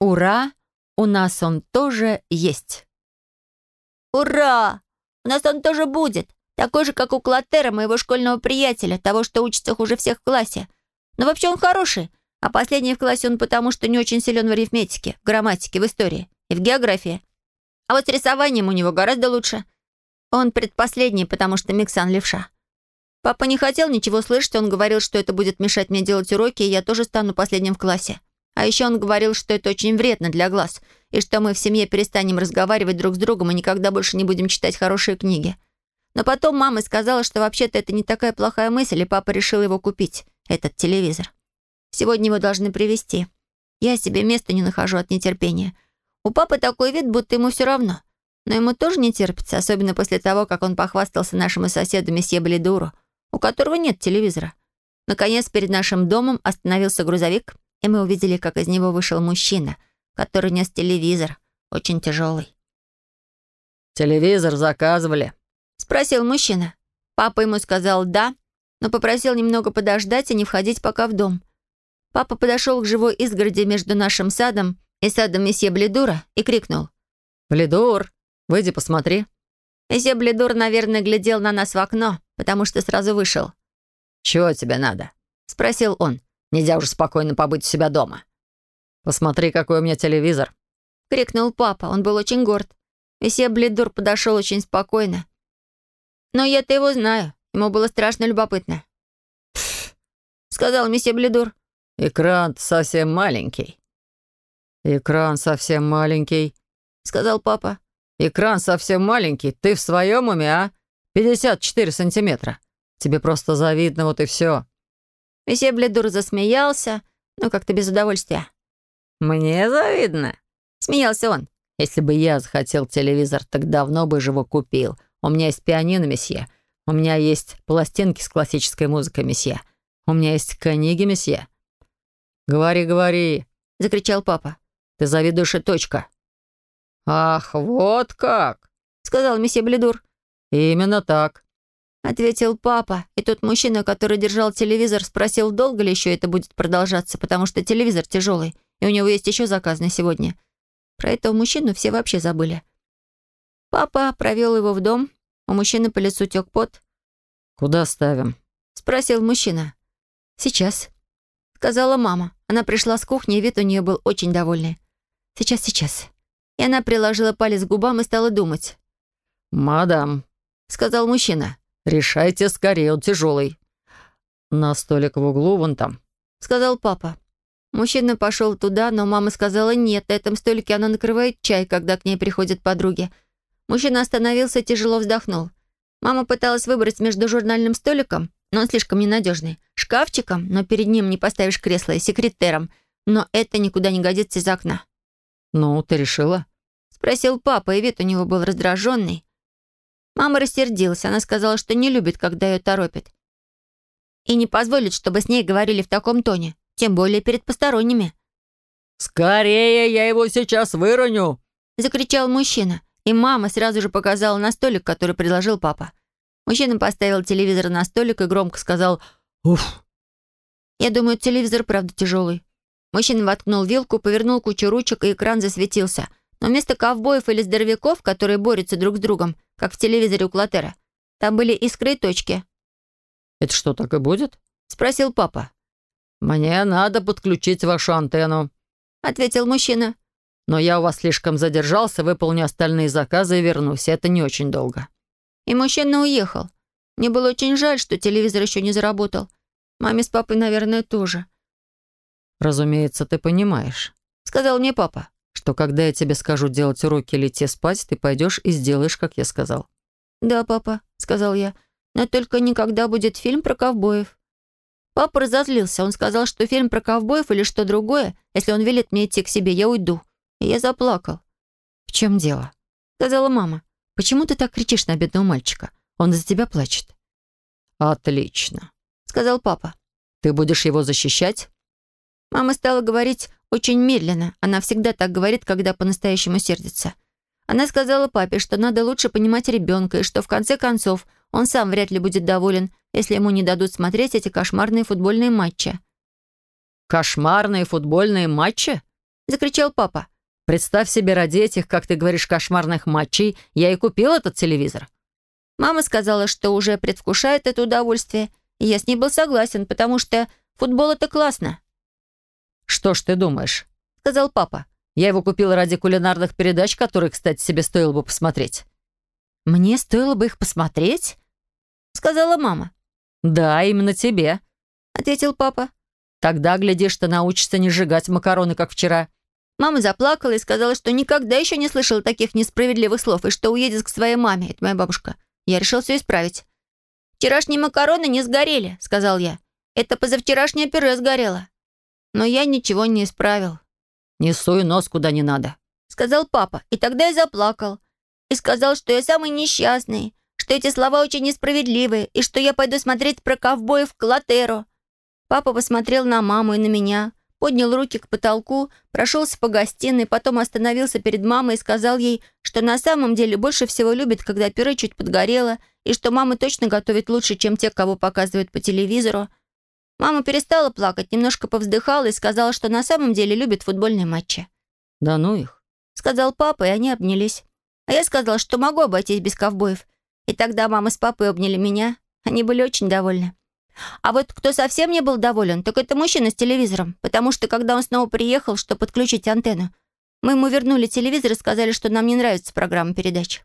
Ура! У нас он тоже есть. Ура! У нас он тоже будет. Такой же, как у Клотера, моего школьного приятеля, того, что учится хуже всех в классе. Но вообще он хороший. А последний в классе он потому, что не очень силен в арифметике, в грамматике, в истории и в географии. А вот с рисованием у него гораздо лучше. Он предпоследний, потому что Миксан левша. Папа не хотел ничего слышать, он говорил, что это будет мешать мне делать уроки, и я тоже стану последним в классе. А еще он говорил, что это очень вредно для глаз, и что мы в семье перестанем разговаривать друг с другом и никогда больше не будем читать хорошие книги. Но потом мама сказала, что вообще-то это не такая плохая мысль, и папа решил его купить, этот телевизор. Сегодня его должны привезти. Я себе места не нахожу от нетерпения. У папы такой вид, будто ему все равно. Но ему тоже не терпится, особенно после того, как он похвастался нашему соседу месье Бледуру, у которого нет телевизора. Наконец, перед нашим домом остановился грузовик, и мы увидели, как из него вышел мужчина, который нес телевизор, очень тяжелый. «Телевизор заказывали?» — спросил мужчина. Папа ему сказал «да», но попросил немного подождать и не входить пока в дом. Папа подошел к живой изгороди между нашим садом и садом месье Бледура и крикнул. «Бледур, выйди посмотри». Месье Бледур, наверное, глядел на нас в окно, потому что сразу вышел. «Чего тебе надо?» — спросил он. Нельзя уже спокойно побыть у себя дома. Посмотри, какой у меня телевизор. Крикнул папа. Он был очень горд. Месье Бледур подошел очень спокойно. Но я-то его знаю. Ему было страшно любопытно. «Пф», — сказал месье Бледур. «Экран совсем маленький». «Экран совсем маленький», — сказал папа. «Экран совсем маленький. Ты в своем уме, а? 54 сантиметра. Тебе просто завидно, вот и все». Месье Бледур засмеялся, но как-то без удовольствия. «Мне завидно», — смеялся он. «Если бы я захотел телевизор, так давно бы его купил. У меня есть пианино, месье. У меня есть пластинки с классической музыкой, месье. У меня есть книги, месье». «Говори, говори», — закричал папа. «Ты завидуешь и точка». «Ах, вот как!» — сказал месье Бледур. «Именно так. — ответил папа. И тот мужчина, который держал телевизор, спросил, долго ли еще это будет продолжаться, потому что телевизор тяжелый, и у него есть еще заказ на сегодня. Про этого мужчину все вообще забыли. Папа провел его в дом. У мужчины по лицу тек пот. «Куда ставим?» — спросил мужчина. «Сейчас», — сказала мама. Она пришла с кухни, и вид у нее был очень довольный. «Сейчас, сейчас». И она приложила палец к губам и стала думать. «Мадам», — сказал мужчина. «Решайте скорее, он тяжелый». «На столик в углу, вон там», — сказал папа. Мужчина пошел туда, но мама сказала нет, на этом столике она накрывает чай, когда к ней приходят подруги. Мужчина остановился и тяжело вздохнул. Мама пыталась выбрать между журнальным столиком, но он слишком ненадежный, шкафчиком, но перед ним не поставишь кресло, и секретером, но это никуда не годится из окна. «Ну, ты решила?» — спросил папа, и вид у него был раздраженный. Мама рассердилась. Она сказала, что не любит, когда ее торопят. И не позволит, чтобы с ней говорили в таком тоне, тем более перед посторонними. «Скорее, я его сейчас выроню!» — закричал мужчина. И мама сразу же показала на столик, который предложил папа. Мужчина поставил телевизор на столик и громко сказал «Уф». Я думаю, телевизор правда тяжелый. Мужчина воткнул вилку, повернул кучу ручек, и экран засветился. Но вместо ковбоев или здоровяков, которые борются друг с другом, как в телевизоре у Клотера. Там были искры и точки. «Это что, так и будет?» — спросил папа. «Мне надо подключить вашу антенну», — ответил мужчина. «Но я у вас слишком задержался, выполню остальные заказы и вернусь. Это не очень долго». И мужчина уехал. Мне было очень жаль, что телевизор еще не заработал. Маме с папой, наверное, тоже. «Разумеется, ты понимаешь», — сказал мне папа что когда я тебе скажу делать уроки или идти спать, ты пойдешь и сделаешь, как я сказал». «Да, папа», — сказал я, «но только никогда будет фильм про ковбоев». Папа разозлился. Он сказал, что фильм про ковбоев или что другое, если он велит мне идти к себе, я уйду. И я заплакал. «В чем дело?» — сказала мама. «Почему ты так кричишь на бедного мальчика? Он из-за тебя плачет». «Отлично», — сказал папа. «Ты будешь его защищать?» Мама стала говорить очень медленно. Она всегда так говорит, когда по-настоящему сердится. Она сказала папе, что надо лучше понимать ребенка, и что в конце концов он сам вряд ли будет доволен, если ему не дадут смотреть эти кошмарные футбольные матчи. «Кошмарные футбольные матчи?» — закричал папа. «Представь себе, ради этих, как ты говоришь, кошмарных матчей я и купил этот телевизор». Мама сказала, что уже предвкушает это удовольствие, и я с ней был согласен, потому что футбол — это классно. «Что ж ты думаешь?» — сказал папа. «Я его купил ради кулинарных передач, которые, кстати, себе стоило бы посмотреть». «Мне стоило бы их посмотреть?» — сказала мама. «Да, именно тебе», — ответил папа. «Тогда, глядишь, ты научишься не сжигать макароны, как вчера». Мама заплакала и сказала, что никогда еще не слышала таких несправедливых слов и что уедет к своей маме, это моя бабушка. Я решил все исправить. «Вчерашние макароны не сгорели», — сказал я. «Это позавчерашнее пюре сгорело». Но я ничего не исправил. «Не суй нос куда не надо», — сказал папа. И тогда я заплакал. И сказал, что я самый несчастный, что эти слова очень несправедливые, и что я пойду смотреть про ковбоев Клотеро. Папа посмотрел на маму и на меня, поднял руки к потолку, прошелся по гостиной, потом остановился перед мамой и сказал ей, что на самом деле больше всего любит, когда пюре чуть подгорело, и что мама точно готовит лучше, чем те, кого показывают по телевизору. Мама перестала плакать, немножко повздыхала и сказала, что на самом деле любит футбольные матчи. «Да ну их», — сказал папа, и они обнялись. А я сказала, что могу обойтись без ковбоев. И тогда мама с папой обняли меня. Они были очень довольны. А вот кто совсем не был доволен, так это мужчина с телевизором, потому что когда он снова приехал, чтобы подключить антенну, мы ему вернули телевизор и сказали, что нам не нравится программа передач.